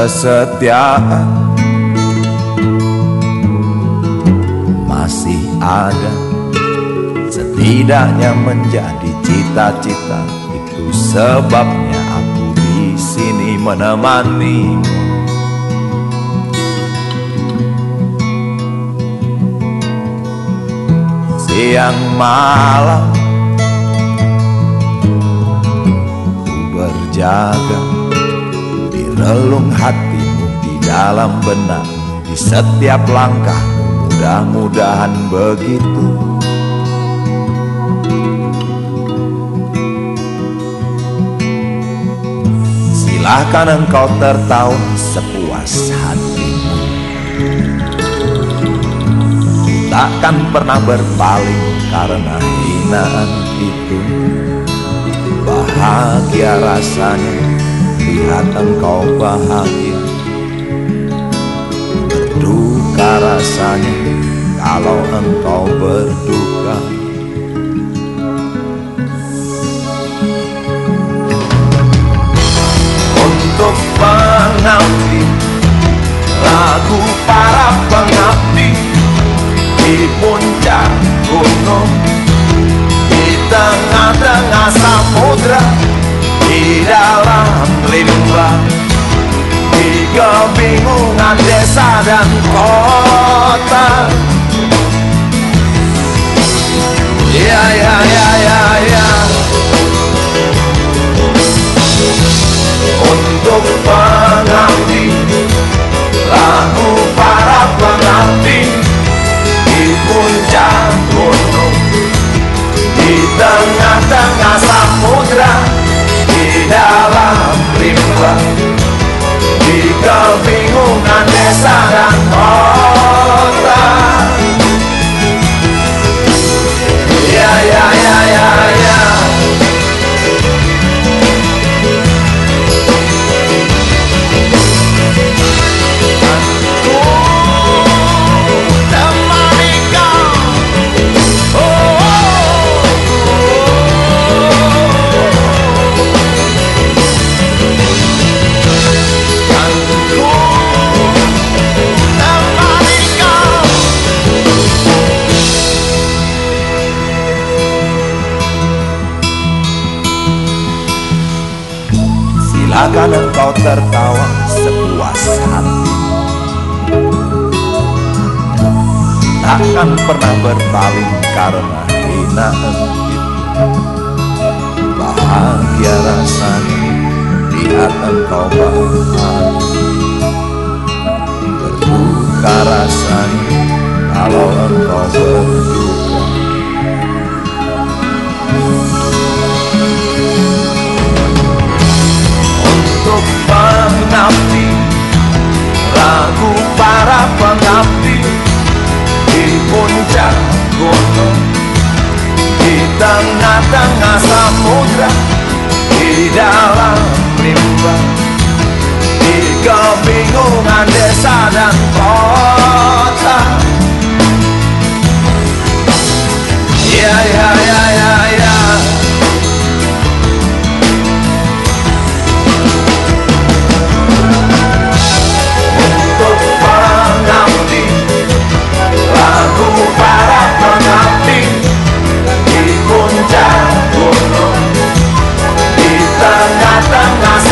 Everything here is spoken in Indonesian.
kesetiaan. Masih ada setidaknya menjadi cita-cita itu sebabnya aku di sini menemanimu. Siang malam ku berjaga relung hatimu di dalam benak di setiap langkah mudah-mudahan begitu. Silahkan engkau tertawa sepuas hatimu. Takkan pernah berpaling karena hinaan itu. Bahagia rasanya lihat engkau bahagia. Berduka rasanya kalau engkau berduka. Untuk pengabdi lagu para pengabdi dalam rimba Silakan engkau tertawa sepuas hati. Takkan pernah berpaling karena hinaan Bahagia rasanya lihat engkau bahagia tengah-tengah samudra Di dalam mimba Di kebingungan desa dan kota. I'll